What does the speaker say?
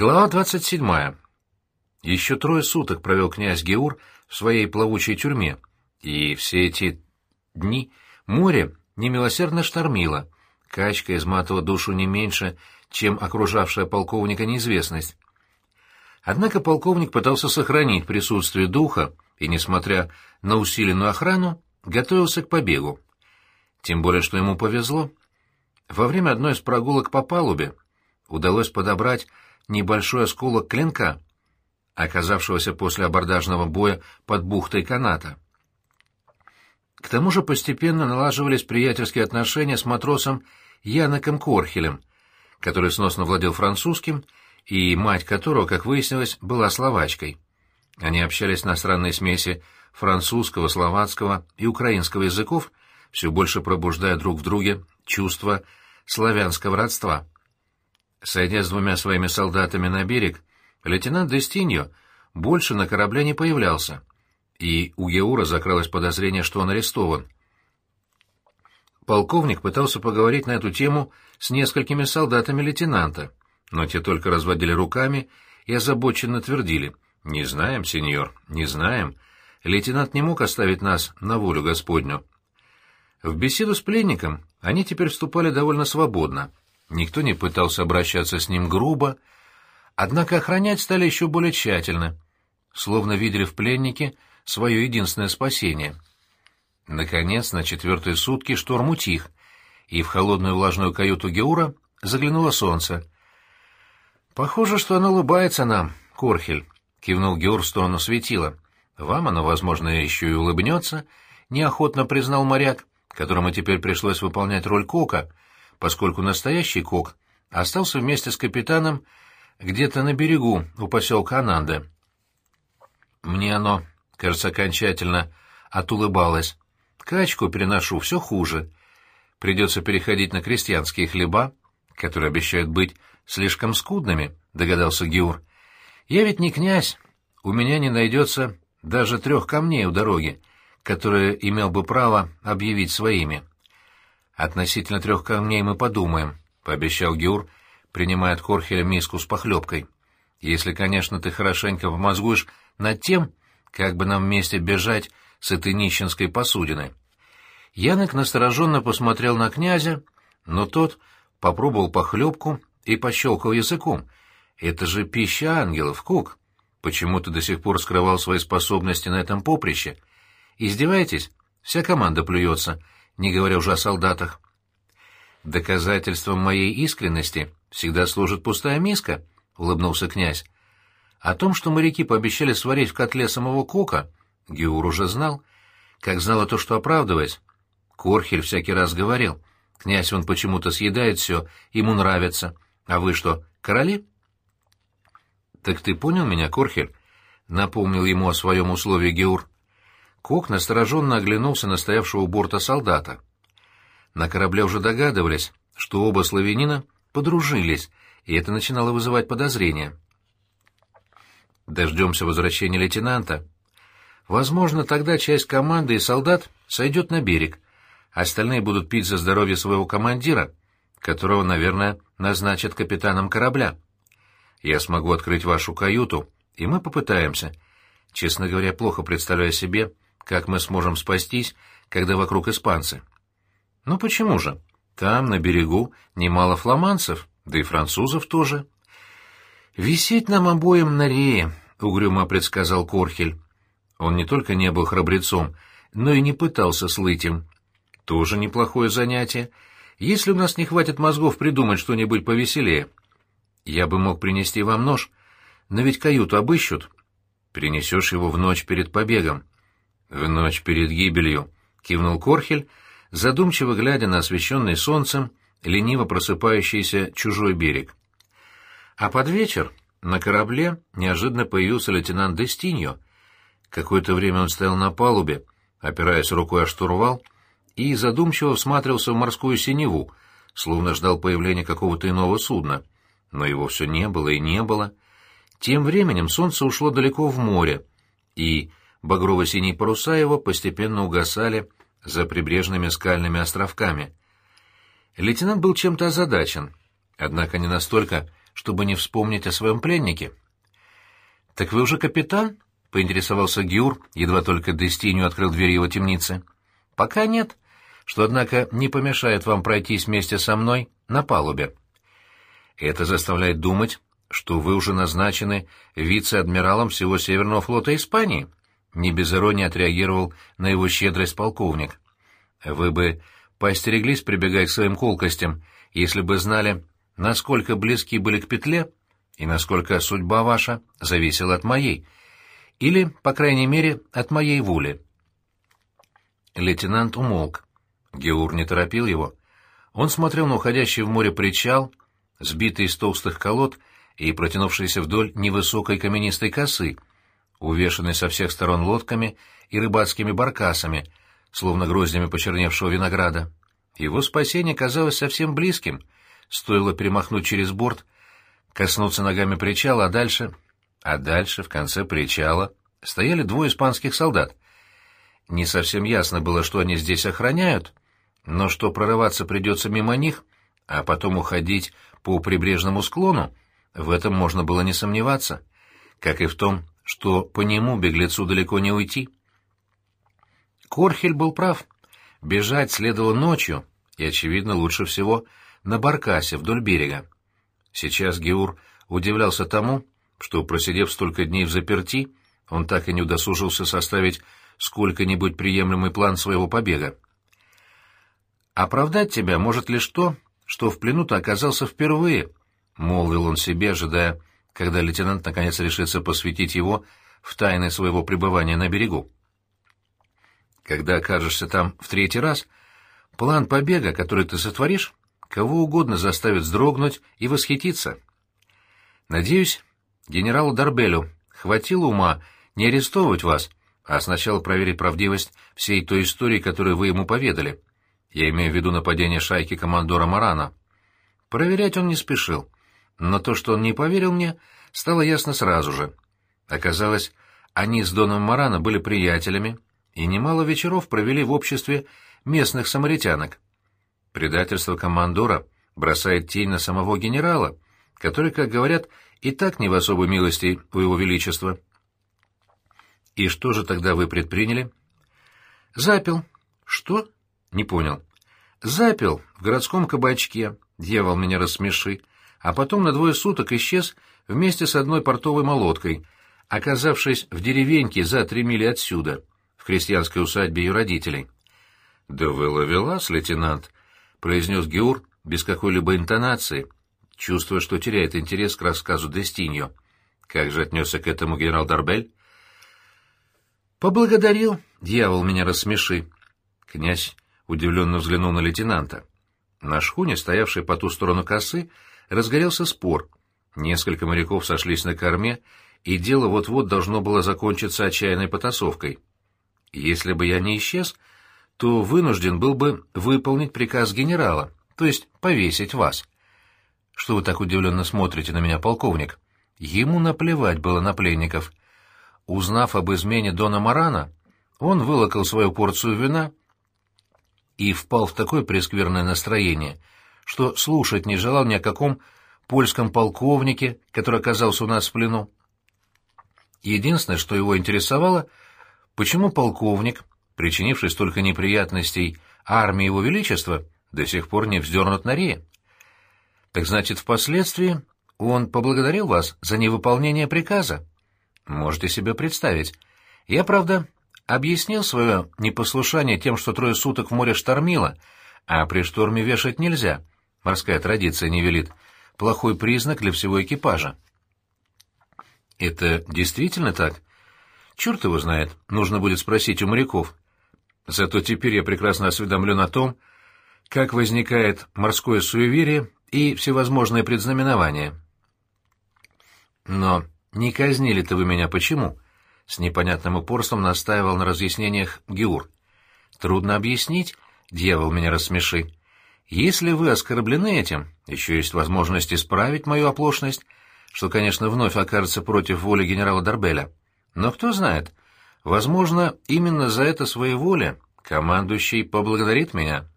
Глава 27. Еще трое суток провел князь Геур в своей плавучей тюрьме, и все эти дни море немилосердно штормило, качка изматывала душу не меньше, чем окружавшая полковника неизвестность. Однако полковник пытался сохранить присутствие духа и, несмотря на усиленную охрану, готовился к побегу. Тем более, что ему повезло. Во время одной из прогулок по палубе удалось подобрать небольшой осколок клинка, оказавшегося после абордажного боя под бухтой каната. К тому же постепенно налаживались приятельские отношения с матросом Яноком Корхелем, который сносно владел французским, и мать которого, как выяснилось, была словачкой. Они общались на странной смеси французского, словацкого и украинского языков, все больше пробуждая друг в друге чувство славянского родства. Сойдя с двумя своими солдатами на берег, лейтенант Дестиньо больше на корабле не появлялся, и у Еура закралось подозрение, что он арестован. Полковник пытался поговорить на эту тему с несколькими солдатами лейтенанта, но те только разводили руками и озабоченно твердили «Не знаем, сеньор, не знаем. Лейтенант не мог оставить нас на волю Господню». В беседу с пленником они теперь вступали довольно свободно — Никто не пытался обращаться с ним грубо, однако охранять стали еще более тщательно, словно видели в пленнике свое единственное спасение. Наконец, на четвертые сутки шторм утих, и в холодную влажную каюту Геура заглянуло солнце. «Похоже, что оно улыбается нам, Корхель», — кивнул Геур в сторону светила. «Вам оно, возможно, еще и улыбнется», — неохотно признал моряк, которому теперь пришлось выполнять роль кока — поскольку настоящий кок остался вместе с капитаном где-то на берегу у поселка Ананда. Мне оно, кажется, окончательно отулыбалось. Качку переношу все хуже. Придется переходить на крестьянские хлеба, которые обещают быть слишком скудными, догадался Геур. Я ведь не князь, у меня не найдется даже трех камней у дороги, которые имел бы право объявить своими. «Относительно трех камней мы подумаем», — пообещал Гюр, принимая от Корхеля миску с похлебкой. «Если, конечно, ты хорошенько помозгуешь над тем, как бы нам вместе бежать с этой нищенской посудины». Янок настороженно посмотрел на князя, но тот попробовал похлебку и пощелкал языком. «Это же пища ангелов, Кук! Почему ты до сих пор скрывал свои способности на этом поприще? Издеваетесь? Вся команда плюется» не говоря уже о солдатах. «Доказательством моей искренности всегда служит пустая миска», — улыбнулся князь. О том, что моряки пообещали сварить в котле самого кока, Геур уже знал, как знала то, что оправдываясь. Корхель всякий раз говорил, князь он почему-то съедает все, ему нравится. А вы что, короли? «Так ты понял меня, Корхель?» — напомнил ему о своем условии Геур. Кок настороженно оглянулся на стоявшего у борта солдата. На корабле уже догадывались, что оба славянина подружились, и это начинало вызывать подозрения. Дождемся возвращения лейтенанта. Возможно, тогда часть команды и солдат сойдет на берег, остальные будут пить за здоровье своего командира, которого, наверное, назначат капитаном корабля. Я смогу открыть вашу каюту, и мы попытаемся. Честно говоря, плохо представляю себе, как мы сможем спастись, когда вокруг испанцы? Ну почему же? Там, на берегу, немало фламандцев, да и французов тоже. «Висеть нам обоим на рее», — угрюмо предсказал Корхель. Он не только не был храбрецом, но и не пытался слыть им. Тоже неплохое занятие, если у нас не хватит мозгов придумать что-нибудь повеселее. Я бы мог принести вам нож, но ведь каюту обыщут. Принесешь его в ночь перед побегом. «В ночь перед гибелью», — кивнул Корхель, задумчиво глядя на освещенный солнцем, лениво просыпающийся чужой берег. А под вечер на корабле неожиданно появился лейтенант Дестиньо. Какое-то время он стоял на палубе, опираясь рукой о штурвал, и задумчиво всматривался в морскую синеву, словно ждал появления какого-то иного судна. Но его все не было и не было. Тем временем солнце ушло далеко в море, и багрово-синие паруса его постепенно угасали за прибрежными скальными островками. Лейтенант был чем-то озадачен, однако не настолько, чтобы не вспомнить о своем пленнике. «Так вы уже капитан?» — поинтересовался Гюр, едва только Дестиню открыл дверь его темницы. «Пока нет, что, однако, не помешает вам пройтись вместе со мной на палубе. Это заставляет думать, что вы уже назначены вице-адмиралом всего Северного флота Испании», — не без иронии отреагировал на его щедрость полковник. «Вы бы поостереглись прибегать к своим колкостям, если бы знали, насколько близки были к петле и насколько судьба ваша зависела от моей, или, по крайней мере, от моей воли. Лейтенант умолк. Геур не торопил его. Он смотрел на уходящий в море причал, сбитый из толстых колод и протянувшийся вдоль невысокой каменистой косы, увешанной со всех сторон лодками и рыбацкими баркасами, словно гроздями почерневшего винограда. Его спасение казалось совсем близким. Стоило перемахнуть через борт — коснуться ногами причала, а дальше... А дальше, в конце причала, стояли двое испанских солдат. Не совсем ясно было, что они здесь охраняют, но что прорываться придется мимо них, а потом уходить по прибрежному склону, в этом можно было не сомневаться, как и в том, что по нему беглецу далеко не уйти. Корхель был прав. Бежать следовало ночью, и, очевидно, лучше всего на баркасе вдоль берега. Сейчас Геур удивлялся тому, что, просидев столько дней в заперти, он так и не удосужился составить сколько-нибудь приемлемый план своего побега. «Оправдать тебя может лишь то, что в плену ты оказался впервые», — молвил он себе, ожидая, когда лейтенант наконец решится посвятить его в тайны своего пребывания на берегу. «Когда окажешься там в третий раз, план побега, который ты сотворишь, кого угодно заставит вздрогнуть и восхититься. Надеюсь, генералу Дарбелю хватило ума не арестовывать вас, а сначала проверить правдивость всей той истории, которую вы ему поведали. Я имею в виду нападение шайки командора Марана. Проверять он не спешил, но то, что он не поверил мне, стало ясно сразу же. Оказалось, они с Доном Марана были приятелями и немало вечеров провели в обществе местных самаритянок. Предательство командора бросает тень на самого генерала, который, как говорят, и так не в особой милости у его величества. И что же тогда вы предприняли? Запил. Что? Не понял. Запил в городском кабачке. Дьявол меня рассмеши. А потом на двое суток исчез вместе с одной портовой молоткой, оказавшись в деревеньке за три мили отсюда, в крестьянской усадьбе ее родителей. — Да вы ловелас, лейтенант, — произнес Геур без какой-либо интонации, чувствуя, что теряет интерес к рассказу Дестиньо. Как же отнесся к этому генерал Дарбель? «Поблагодарил, дьявол, меня рассмеши!» Князь удивленно взглянул на лейтенанта. На шхуне, стоявшей по ту сторону косы, разгорелся спор. Несколько моряков сошлись на корме, и дело вот-вот должно было закончиться отчаянной потасовкой. Если бы я не исчез, то вынужден был бы выполнить приказ генерала, то есть повесить вас. Что вы так удивленно смотрите на меня, полковник? Ему наплевать было на пленников. Узнав об измене Дона Марана, он вылокал свою порцию вина и впал в такое прескверное настроение, что слушать не желал ни о каком польском полковнике, который оказался у нас в плену. Единственное, что его интересовало, почему полковник, причинивший столько неприятностей армии его величества, до сих пор не вздернут на рее. Так значит, впоследствии он поблагодарил вас за невыполнение приказа? Можете себе представить. Я, правда, объяснил свое непослушание тем, что трое суток в море штормило, а при шторме вешать нельзя. Морская традиция не велит. Плохой признак для всего экипажа. Это действительно так? Черт его знает, нужно будет спросить у моряков. Зато теперь я прекрасно осведомлен о том, как возникает морское суеверие и всевозможные предзнаменования. Но не казнили-то вы меня почему? С непонятным упорством настаивал на разъяснениях Геур. Трудно объяснить, дьявол меня рассмеши. Если вы оскорблены этим, еще есть возможность исправить мою оплошность, что, конечно, вновь окажется против воли генерала Дарбеля. Но кто знает, Возможно, именно за это своеволие командующий поблагодарит меня.